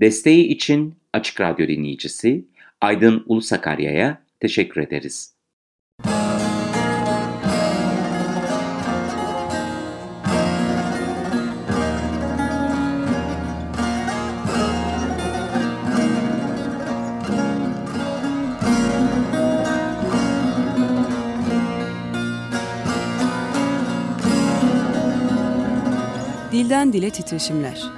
Desteği için Açık Radyo dinleyicisi Aydın Ulusakarya'ya teşekkür ederiz. Dilden Dile Titreşimler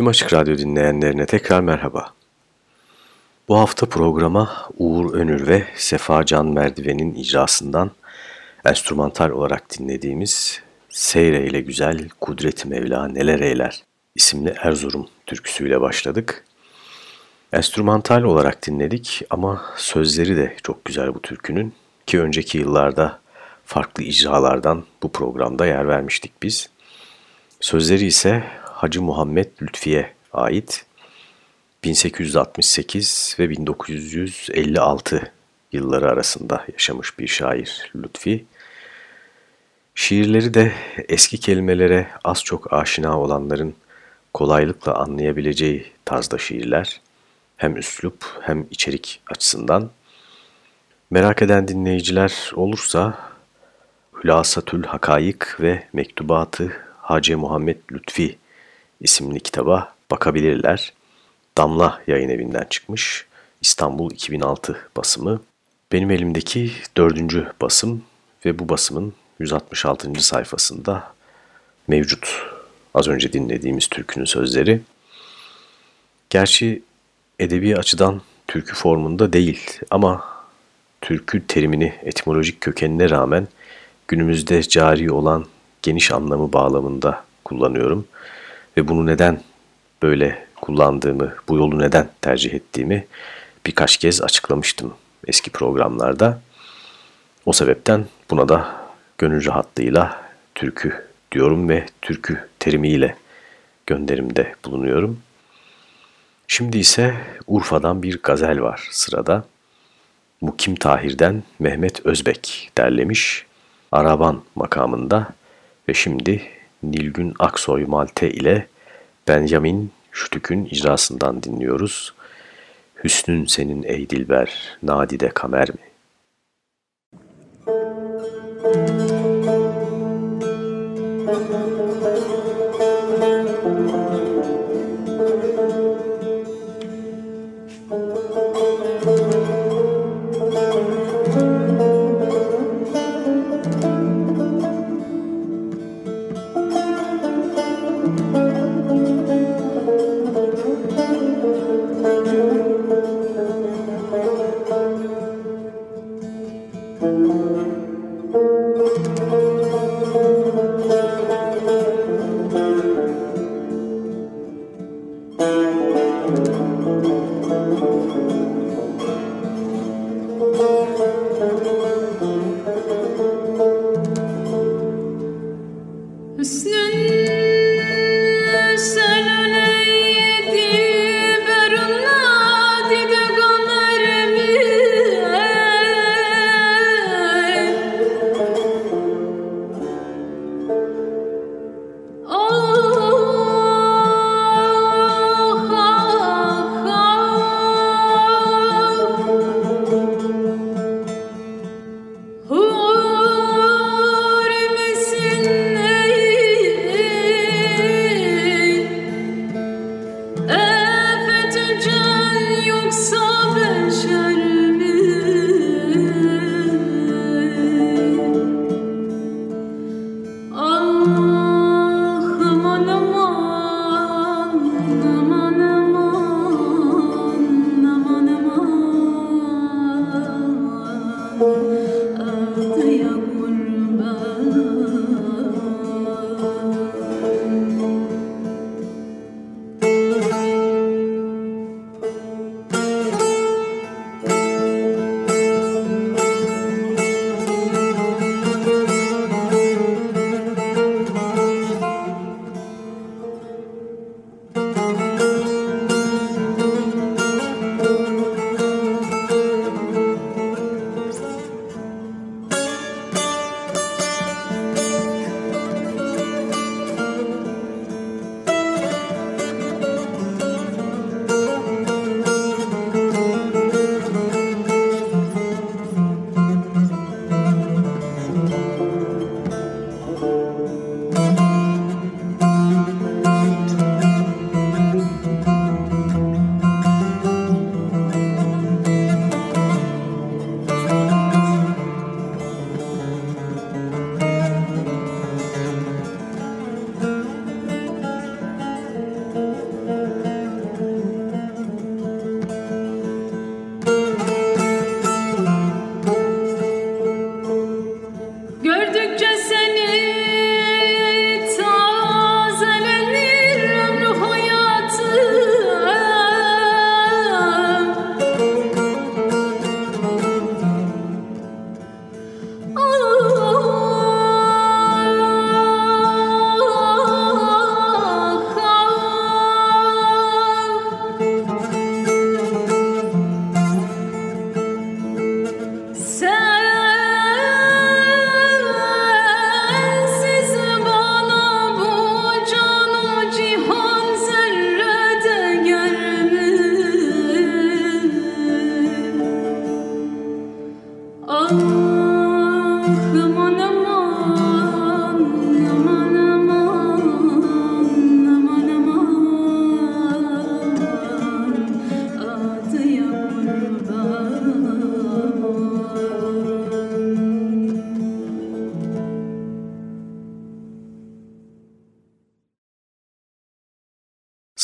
Tüm Açık Radyo dinleyenlerine tekrar merhaba. Bu hafta programa Uğur Önür ve Sefa Can Merdiven'in icrasından enstrümantal olarak dinlediğimiz Seyreyle Güzel Kudret Mevla Neler Eyler isimli Erzurum türküsüyle başladık. Enstrümantal olarak dinledik ama sözleri de çok güzel bu türkünün ki önceki yıllarda farklı icralardan bu programda yer vermiştik biz. Sözleri ise Hacı Muhammed Lütfi'ye ait 1868 ve 1956 yılları arasında yaşamış bir şair Lütfi. Şiirleri de eski kelimelere az çok aşina olanların kolaylıkla anlayabileceği tarzda şiirler. Hem üslup hem içerik açısından. Merak eden dinleyiciler olursa Hülasatül Hakayık ve Mektubatı Hacı Muhammed Lütfi isimli kitaba bakabilirler. Damla yayın evinden çıkmış. İstanbul 2006 basımı. Benim elimdeki dördüncü basım ve bu basımın 166. sayfasında mevcut az önce dinlediğimiz türkünün sözleri. Gerçi edebi açıdan türkü formunda değil ama türkü terimini etimolojik kökenine rağmen günümüzde cari olan geniş anlamı bağlamında kullanıyorum. Ve bunu neden böyle kullandığımı, bu yolu neden tercih ettiğimi birkaç kez açıklamıştım eski programlarda. O sebepten buna da gönül rahatlığıyla türkü diyorum ve türkü terimiyle gönderimde bulunuyorum. Şimdi ise Urfa'dan bir gazel var sırada. Mukim Tahir'den Mehmet Özbek derlemiş. Araban makamında ve şimdi Nilgün Aksoy Malte ile Benjamin Şütük'ün icrasından dinliyoruz. Hüsnün senin ey dilber, nadide kamer mi? Snow.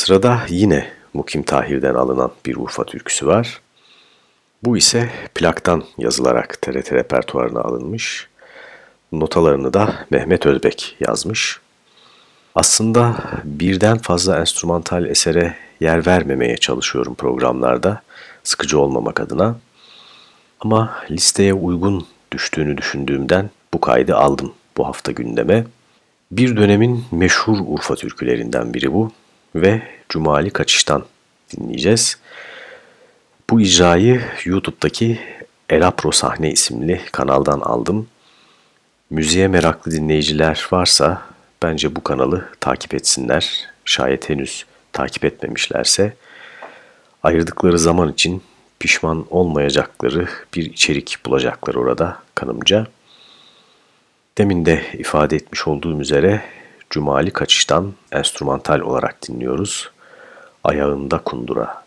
Sırada yine Mukim Tahir'den alınan bir Urfa türküsü var. Bu ise plaktan yazılarak TRT repertuarına alınmış. Notalarını da Mehmet Özbek yazmış. Aslında birden fazla enstrümantal esere yer vermemeye çalışıyorum programlarda, sıkıcı olmamak adına. Ama listeye uygun düştüğünü düşündüğümden bu kaydı aldım bu hafta gündeme. Bir dönemin meşhur Urfa türkülerinden biri bu ve Cumali Kaçış'tan dinleyeceğiz. Bu icrayı YouTube'daki Elapro Sahne isimli kanaldan aldım. Müziğe meraklı dinleyiciler varsa bence bu kanalı takip etsinler. Şayet henüz takip etmemişlerse ayırdıkları zaman için pişman olmayacakları bir içerik bulacaklar orada kanımca. Demin de ifade etmiş olduğum üzere Cumali Kaçış'tan enstrümantal olarak dinliyoruz. Ayağında kundura.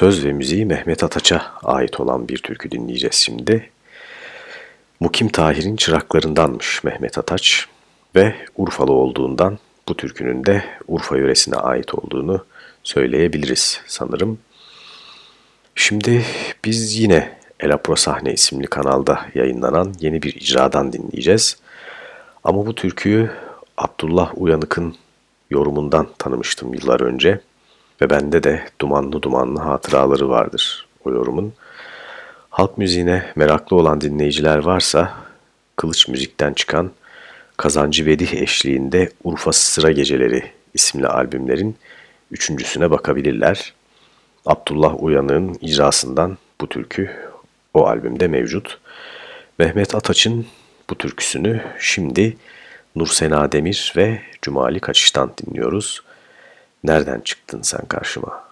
Söz ve müziği Mehmet Ataç'a ait olan bir türkü dinleyeceğiz şimdi. Mukim Tahir'in çıraklarındanmış Mehmet Ataç ve Urfalı olduğundan bu türkünün de Urfa yöresine ait olduğunu söyleyebiliriz sanırım. Şimdi biz yine Elapro Sahne isimli kanalda yayınlanan yeni bir icradan dinleyeceğiz. Ama bu türküyü Abdullah Uyanık'ın yorumundan tanımıştım yıllar önce ve bende de dumanlı dumanlı hatıraları vardır o yorumun. Halk müziğine meraklı olan dinleyiciler varsa Kılıç Müzik'ten çıkan Kazancı Vedih eşliğinde Urfa Sıra Geceleri isimli albümlerin üçüncüsüne bakabilirler. Abdullah Uyanık'ın icrasından bu türkü o albümde mevcut. Mehmet Ataç'ın bu türküsünü şimdi Nursena Demir ve Cumali Kaçış'tan dinliyoruz. Nereden çıktın sen karşıma?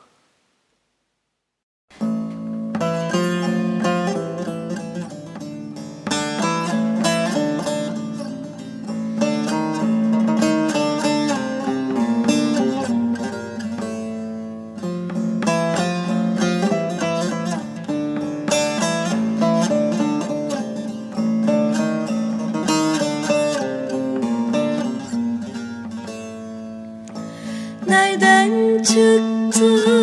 真的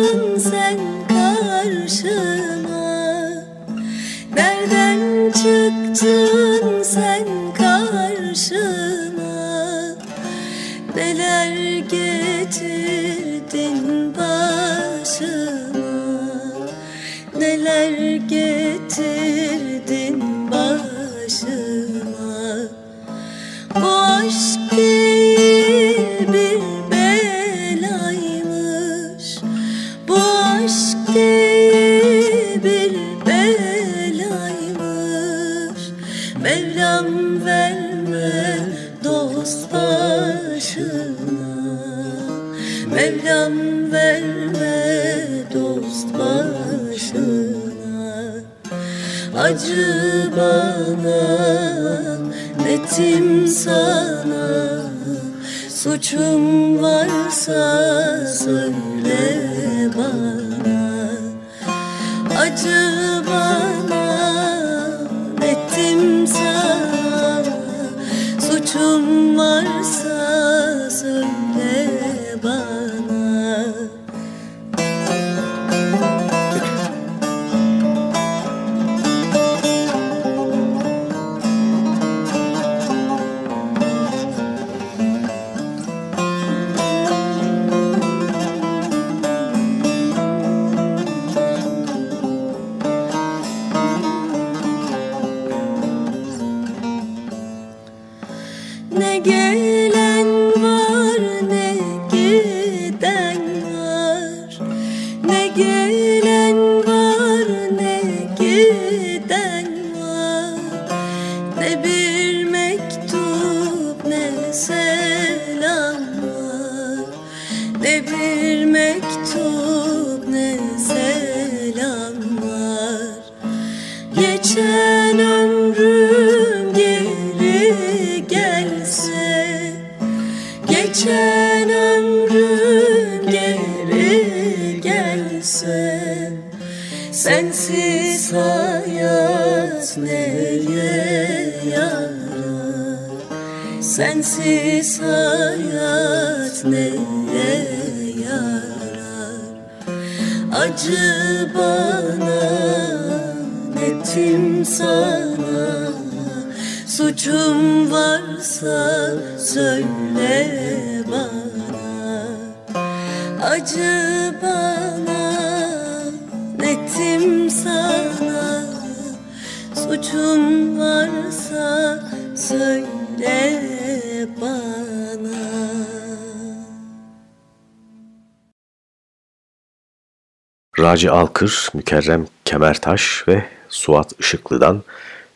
Raci Alkır, Mükerrem Kemertaş ve Suat Işıklı'dan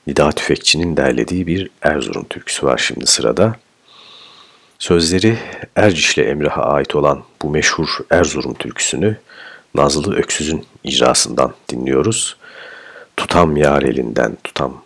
Nida Tüfekçi'nin derlediği bir Erzurum türküsü var şimdi sırada. Sözleri Erciş'le Emrah'a ait olan bu meşhur Erzurum türküsünü Nazlı Öksüz'ün icrasından dinliyoruz. Tutam yar elinden tutam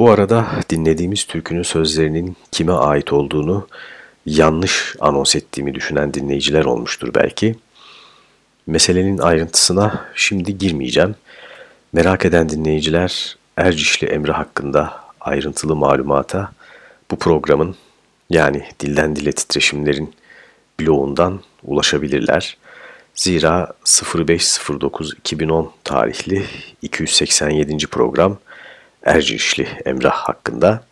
Bu arada dinlediğimiz türkünün sözlerinin kime ait olduğunu yanlış anons ettiğimi düşünen dinleyiciler olmuştur belki. Meselenin ayrıntısına şimdi girmeyeceğim. Merak eden dinleyiciler Ercişli Emre hakkında ayrıntılı malumata bu programın yani dilden dile titreşimlerin bloğundan ulaşabilirler. Zira 05.09.2010 tarihli 287. program Ercişli Emrah hakkında.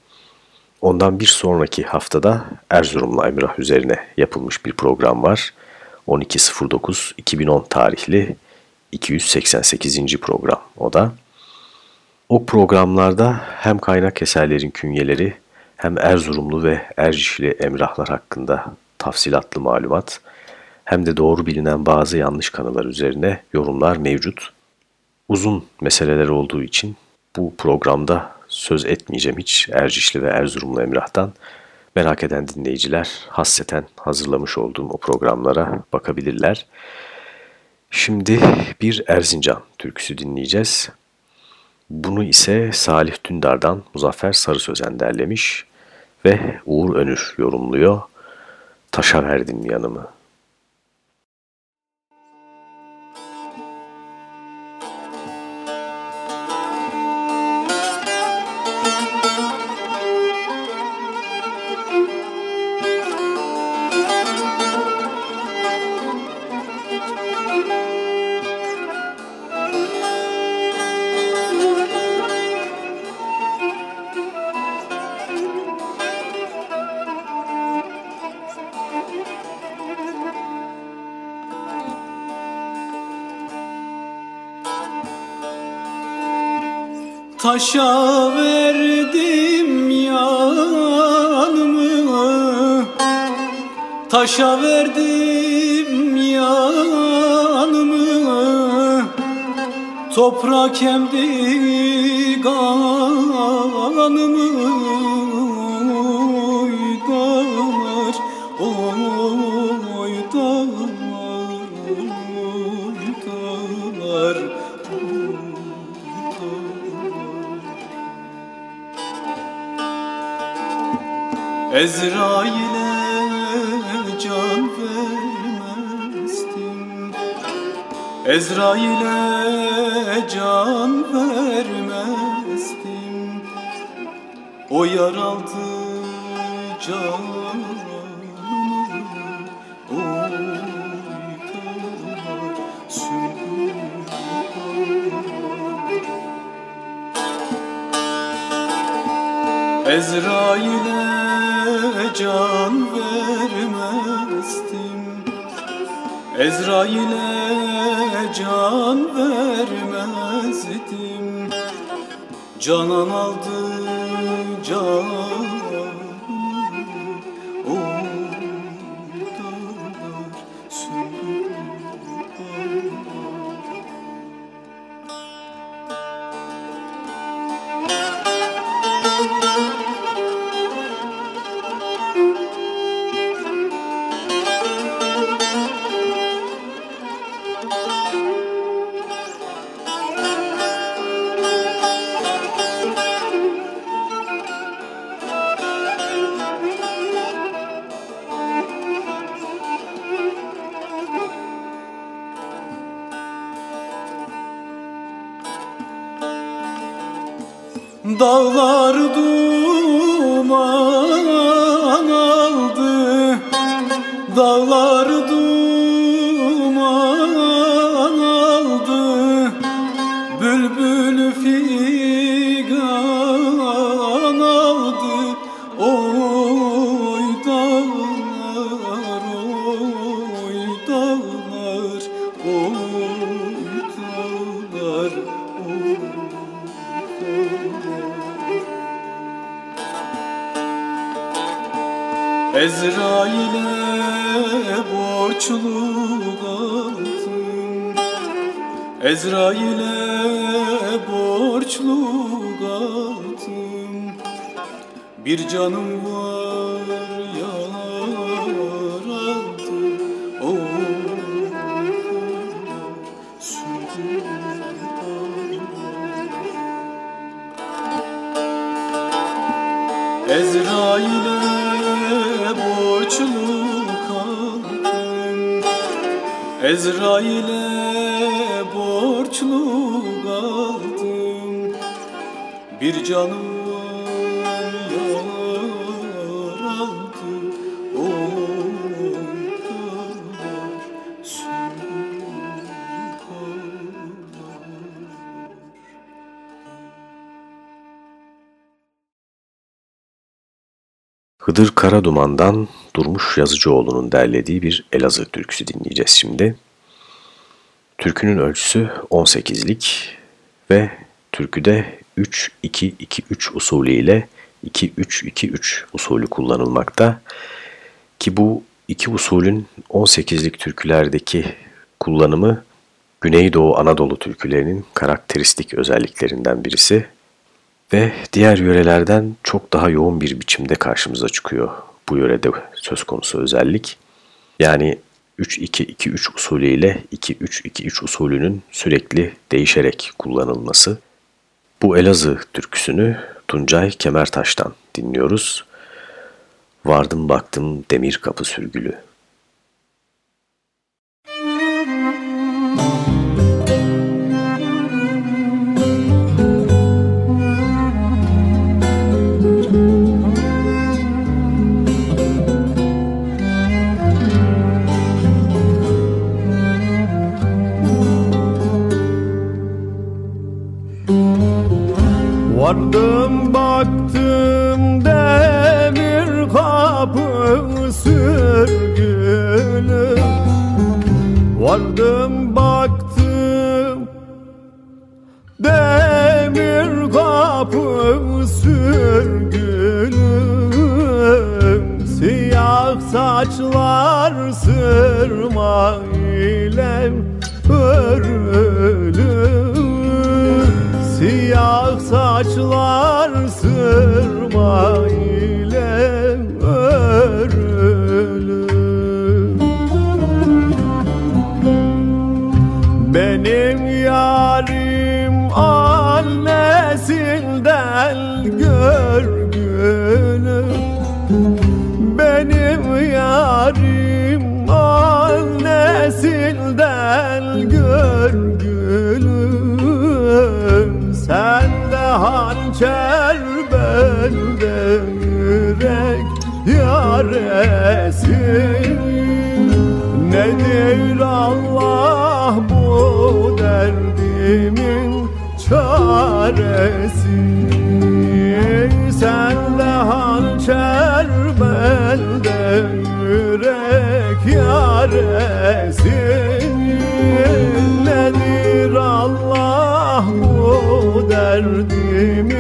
Ondan bir sonraki haftada Erzurumlu Emrah üzerine yapılmış bir program var. 12.09.2010 tarihli 288. program o da. O programlarda hem kaynak eserlerin künyeleri hem Erzurumlu ve Ercişli Emrahlar hakkında tafsilatlı malumat hem de doğru bilinen bazı yanlış kanılar üzerine yorumlar mevcut. Uzun meseleler olduğu için bu programda söz etmeyeceğim hiç Ercişli ve Erzurumlu Emrah'tan. Merak eden dinleyiciler hasseten hazırlamış olduğum o programlara bakabilirler. Şimdi bir Erzincan türküsü dinleyeceğiz. Bunu ise Salih Dündar'dan Muzaffer Sarı Sözen derlemiş ve Uğur Önür yorumluyor. Taşa verdim yanımı. Taşa verdim yanımı Toprak emdi kanımı. Oy oy Ezrail'e can Ezrail'e can vermezdim. O yar aldı canımı Ezrail'e can vermezdim Ezrail'e can vermezdim Canan aldı can canım var yaralandı Oy Ezrail'e borçlu kaldım Ezrail'e borçlu kaldım Bir canım Hıdır Karaduman'dan Durmuş Yazıcıoğlu'nun derlediği bir Elazığ türküsü dinleyeceğiz şimdi. Türkünün ölçüsü 18'lik ve türküde 3-2-2-3 usulü ile 2-3-2-3 usulü kullanılmakta. Ki bu iki usulün 18'lik türkülerdeki kullanımı Güneydoğu Anadolu türkülerinin karakteristik özelliklerinden birisi ve diğer yörelerden çok daha yoğun bir biçimde karşımıza çıkıyor bu yörede söz konusu özellik. Yani 3-2-2-3 usulü ile 2-3-2-3 usulünün sürekli değişerek kullanılması. Bu Elazığ türküsünü Tuncay Kemertaş'tan dinliyoruz. Vardım baktım demir kapı sürgülü. Vardım baktım demir kapı sürgülü. Vardım baktım demir kapı sürgülü. Siyah saçlar sırma ile saçlar sırma hançer bende yürek yaresin Nedir Allah bu derdimin çaresi? Sen de hançer bende yürek yaresin Nedir Allah bu derdimin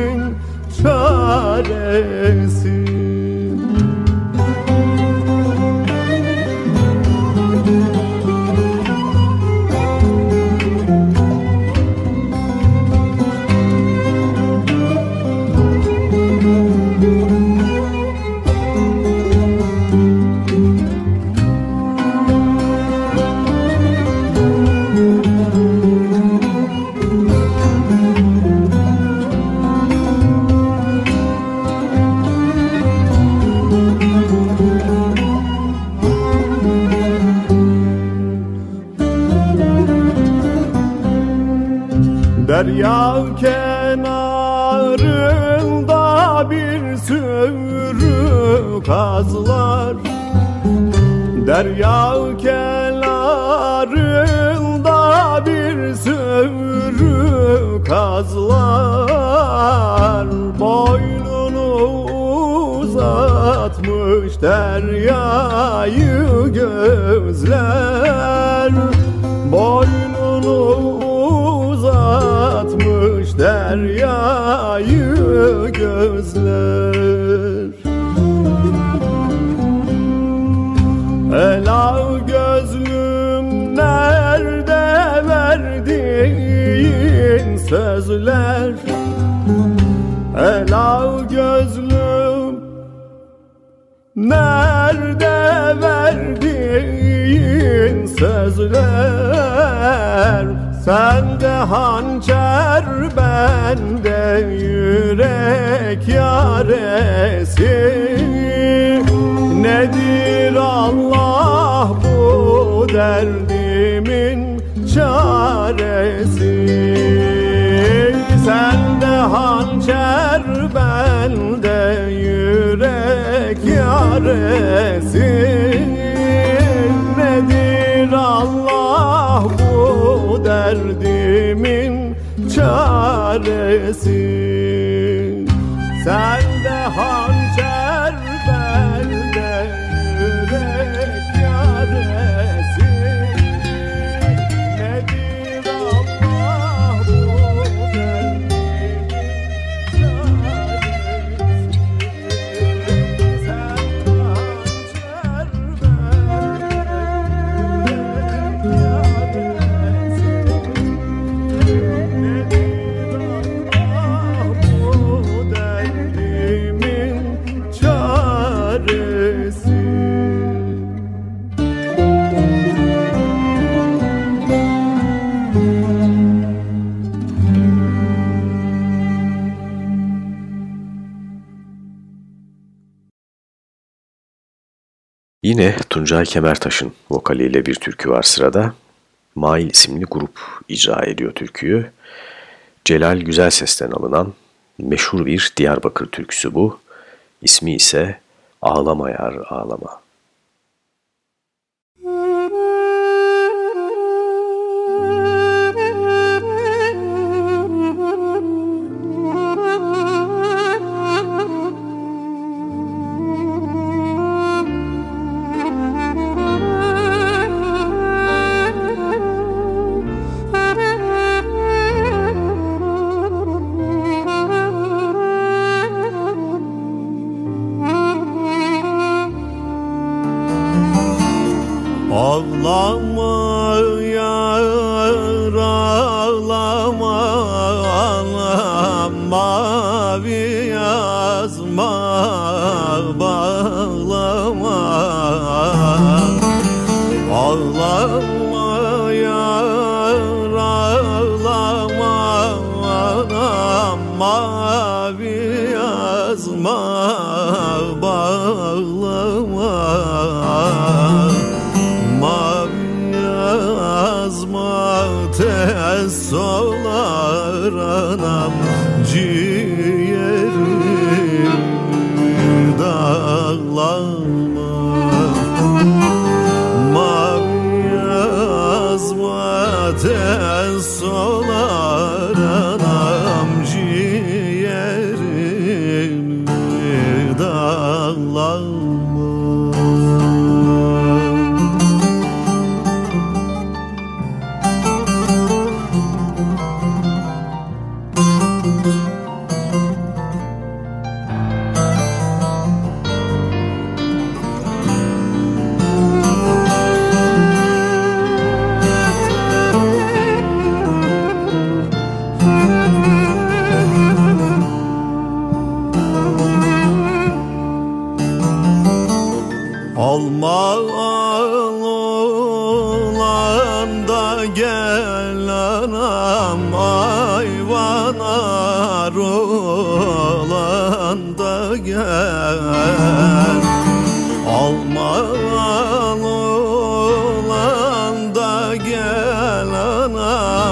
çaresi Sende hançer bende yürek yaresi. Nedir Allah bu derdimin çaresi? Sende hançer bende yürek yaresi es ist. Yine Tuncay Kemertaş'ın vokaliyle bir türkü var sırada. Mail isimli grup icra ediyor türküyü. Celal Güzel Ses'ten alınan meşhur bir Diyarbakır türküsü bu. İsmi ise Ağlama Yar Ağlama. Ağlama tez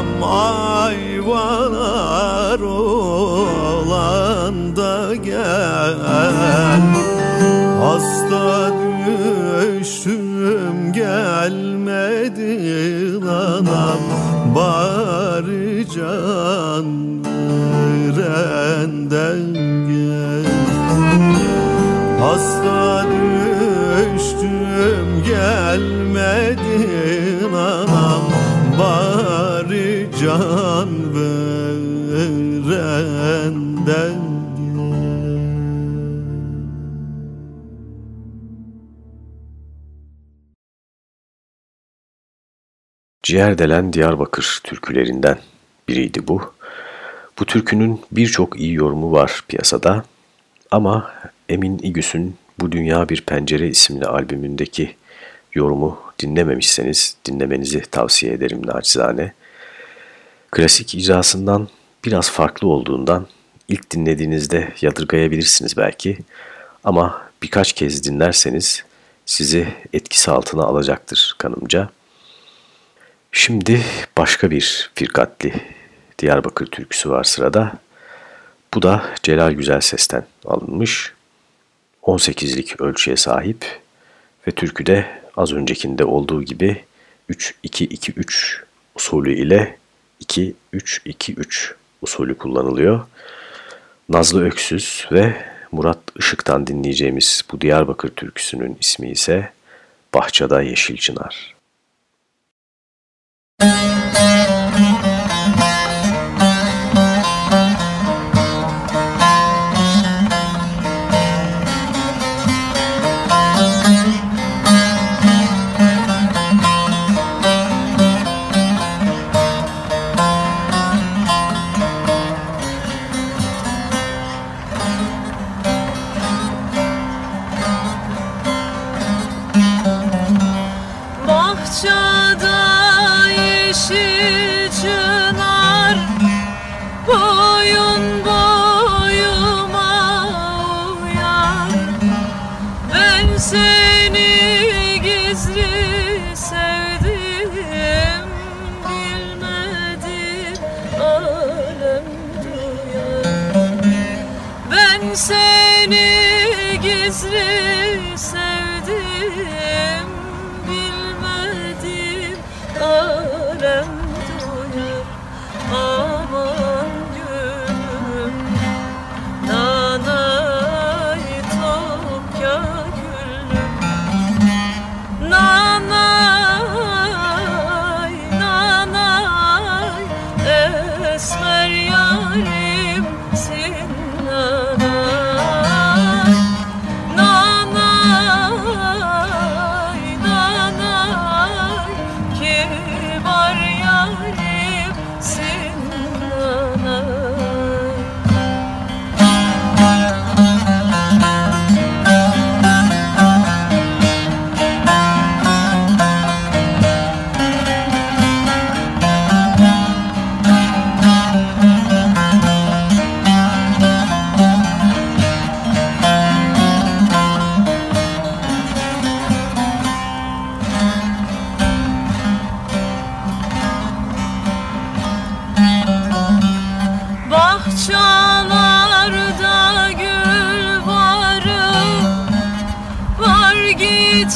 anam Ayvana rolan da gel. Hasta düştüm gelmedi anam. Bari can verenden gel. Hasta düştüm gelmedi anam. Bari can verenden Ciğerdelen Diyarbakır türkülerinden biriydi bu. Bu türkünün birçok iyi yorumu var piyasada ama Emin İgüs'ün Bu Dünya Bir Pencere isimli albümündeki yorumu dinlememişseniz dinlemenizi tavsiye ederim naçizane. Klasik icrasından biraz farklı olduğundan ilk dinlediğinizde yadırgayabilirsiniz belki ama birkaç kez dinlerseniz sizi etkisi altına alacaktır kanımca. Şimdi başka bir firkatli Diyarbakır türküsü var sırada. Bu da Celal Güzel Ses'ten alınmış. 18'lik ölçüye sahip ve türküde az öncekinde olduğu gibi 3-2-2-3 usulü ile 2-3-2-3 usulü kullanılıyor. Nazlı Öksüz ve Murat Işık'tan dinleyeceğimiz bu Diyarbakır türküsünün ismi ise Bahçada Yeşil Çınar. Bahçada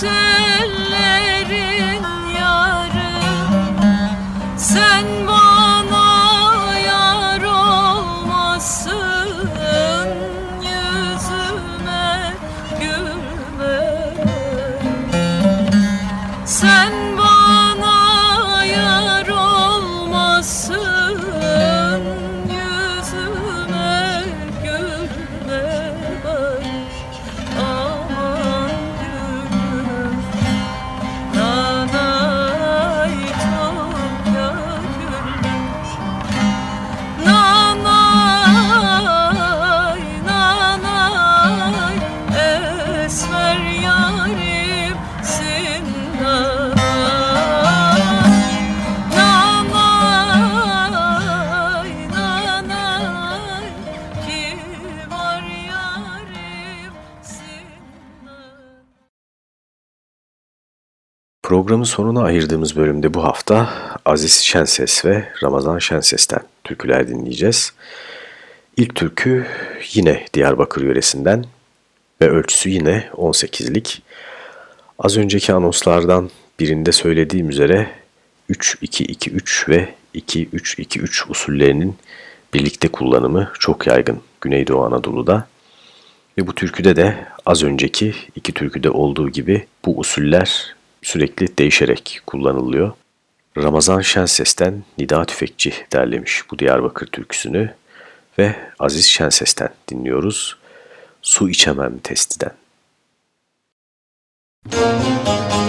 say Programın sonuna ayırdığımız bölümde bu hafta Aziz Şenses ve Ramazan Şenses'ten türküler dinleyeceğiz. İlk türkü yine Diyarbakır yöresinden ve ölçüsü yine 18'lik. Az önceki anonslardan birinde söylediğim üzere 3-2-2-3 ve 2-3-2-3 usullerinin birlikte kullanımı çok yaygın Güneydoğu Anadolu'da. Ve bu türküde de az önceki iki türküde olduğu gibi bu usuller sürekli değişerek kullanılıyor. Ramazan Şenses'ten Nida Tüfekçi derlemiş bu Diyarbakır türküsünü ve Aziz Şenses'ten dinliyoruz. Su içemem testiden. Şimdi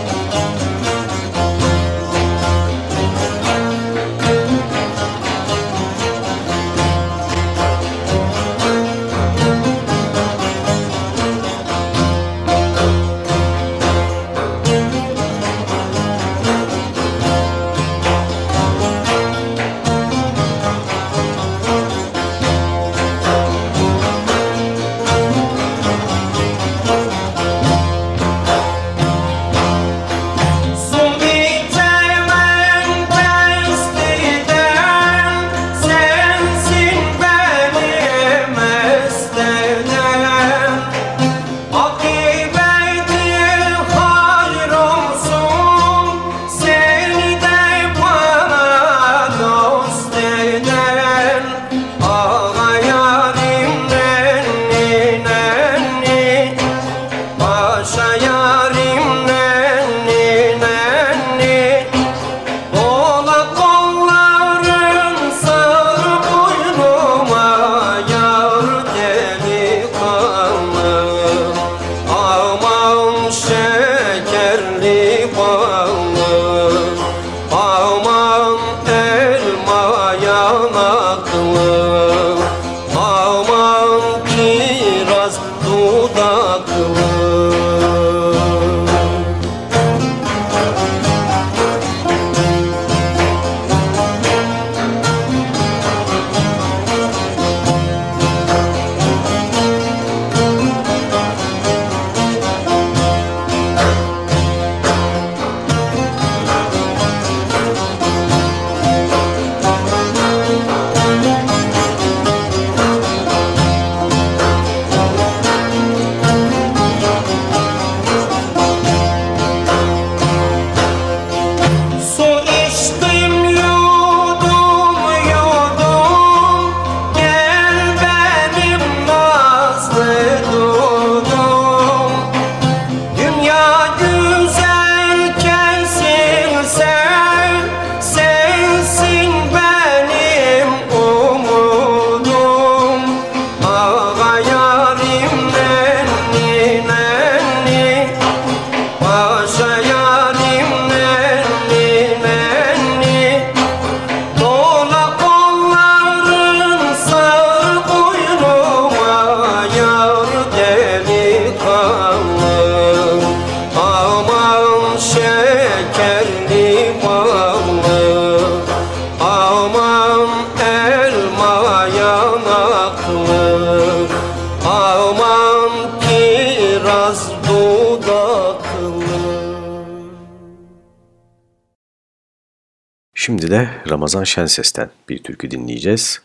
Ramazan Şenses'ten bir türkü dinleyeceğiz.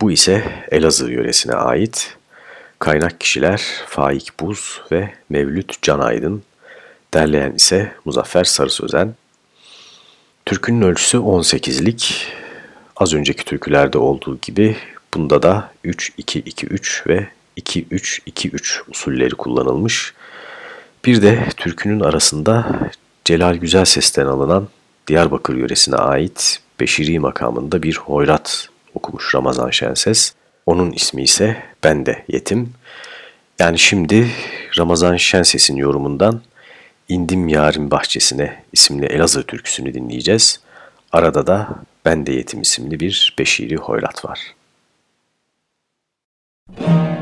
Bu ise Elazığ yöresine ait. Kaynak kişiler Faik Buz ve Mevlüt Can Aydın. derleyen ise Muzaffer Sarı Sözen. Türkünün ölçüsü 18'lik. Az önceki türkülerde olduğu gibi bunda da 3-2-2-3 ve 2-3-2-3 usulleri kullanılmış. Bir de türkünün arasında Celal Güzel Ses'ten alınan Diyarbakır yöresine ait Beşiri makamında bir hoyrat okumuş Ramazan Şenses. Onun ismi ise Ben de Yetim. Yani şimdi Ramazan Şenses'in yorumundan İndim Yarim Bahçesine isimli Elazığ türküsünü dinleyeceğiz. Arada da Ben de Yetim isimli bir Beşiri hoyrat var. Müzik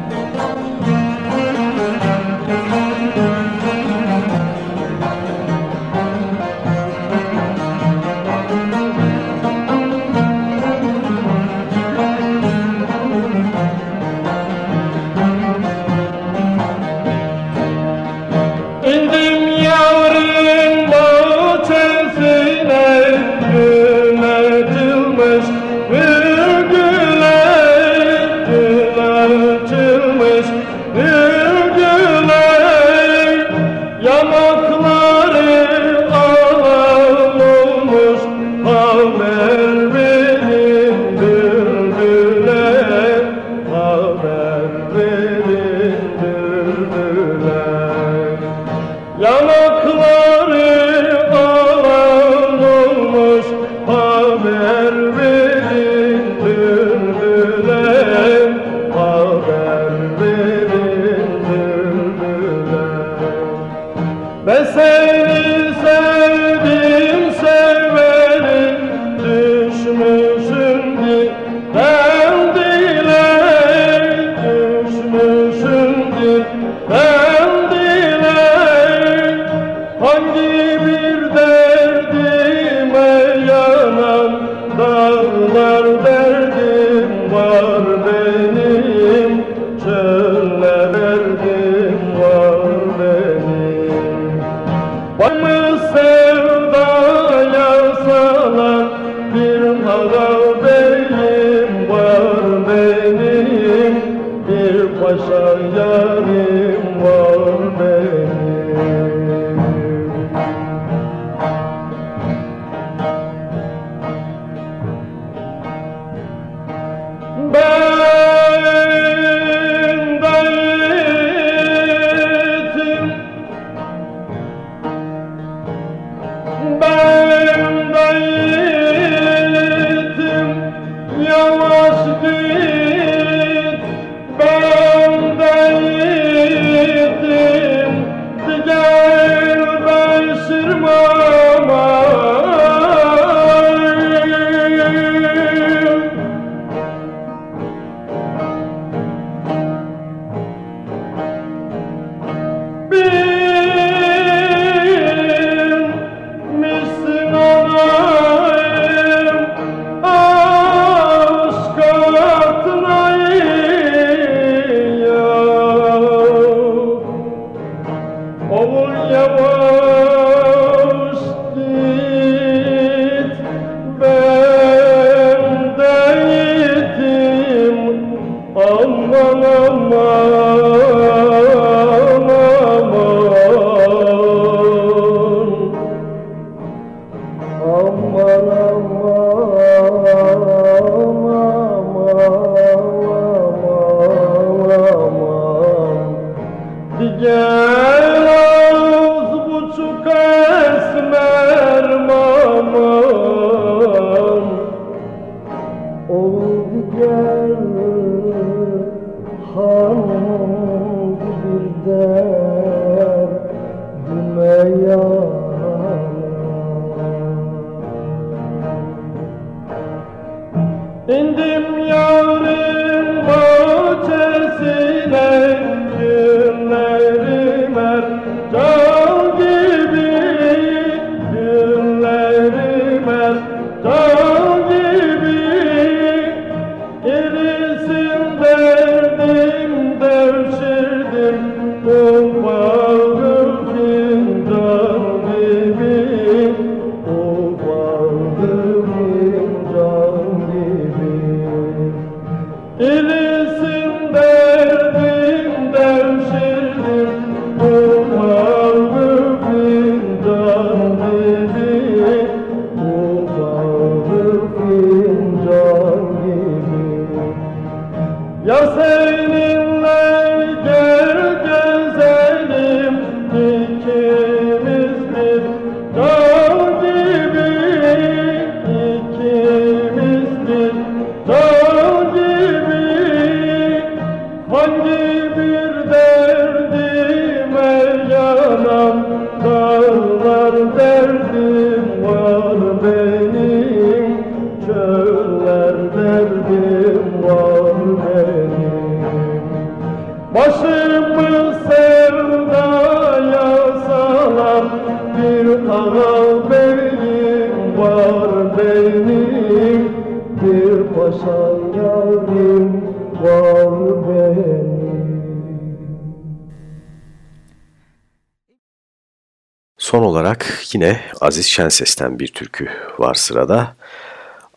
Son olarak yine Aziz Şenses'ten bir türkü var sırada.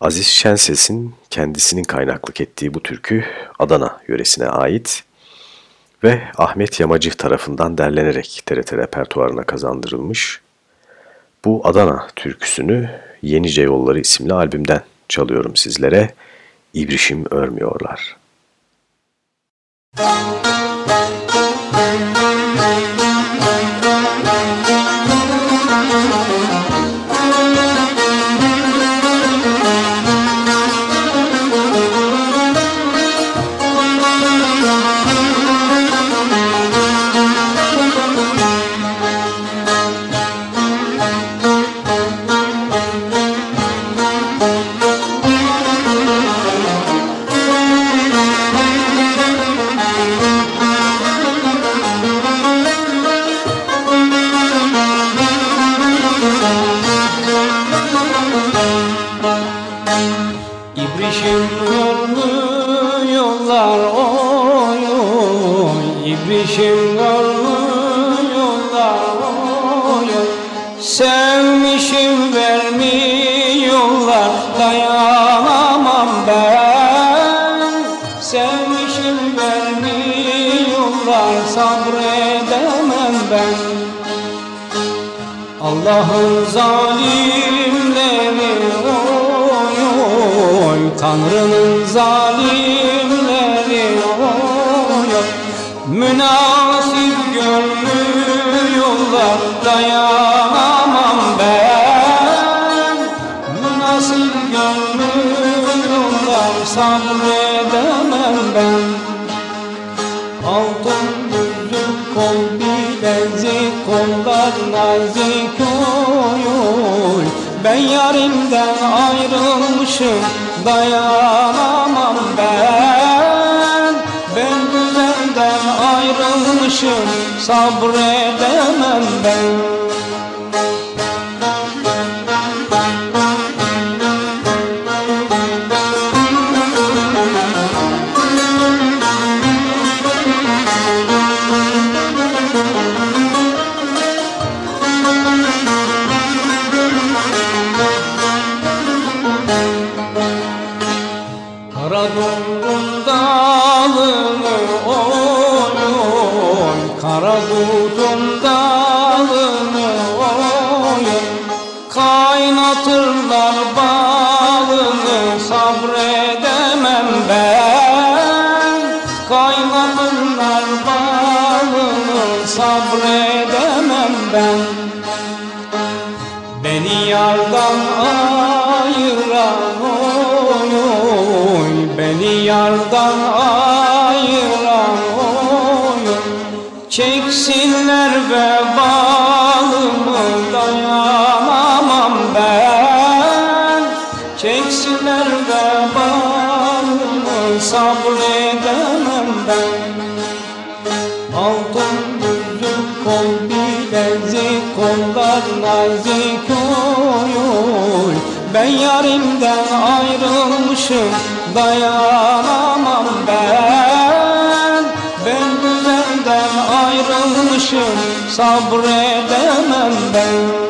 Aziz Şenses'in kendisinin kaynaklık ettiği bu türkü Adana yöresine ait ve Ahmet Yamacı tarafından derlenerek TRT repertuarına kazandırılmış. Bu Adana türküsünü Yenice Yolları isimli albümden çalıyorum sizlere. İbrişim örmüyorlar. Müzik Allah'ın zalimleri oy oy. Tanrı'nın zalimleri oy oy. Münasip görmüyorlar dayanamam yarimden ayrılmışım dayanamam ben. Ben güzelden ayrılmışım sabredemem ben sabredemem ben. Altın gözlük kol bilezik kollar nazik oy oy. Ben yarimden ayrılmışım dayanamam ben. Ben güzelden ayrılmışım sabredemem ben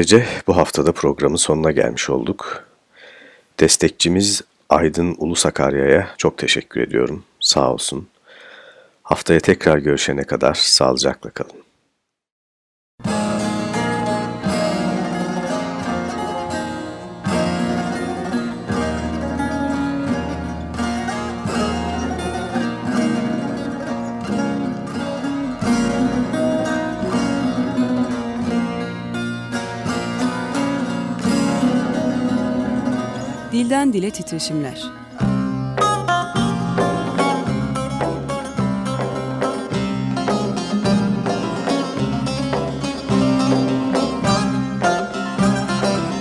Böylece bu haftada programın sonuna gelmiş olduk. Destekçimiz Aydın Ulusakarya'ya çok teşekkür ediyorum. Sağ olsun. Haftaya tekrar görüşene kadar sağlıcakla kalın. Dilden Dile Titreşimler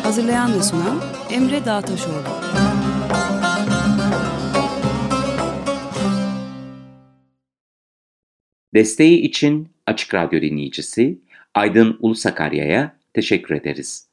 Hazırlayan ve sunan Emre Dağtaşoğlu. Desteği için Açık Radyo dinleyicisi Aydın Ulusakarya'ya teşekkür ederiz.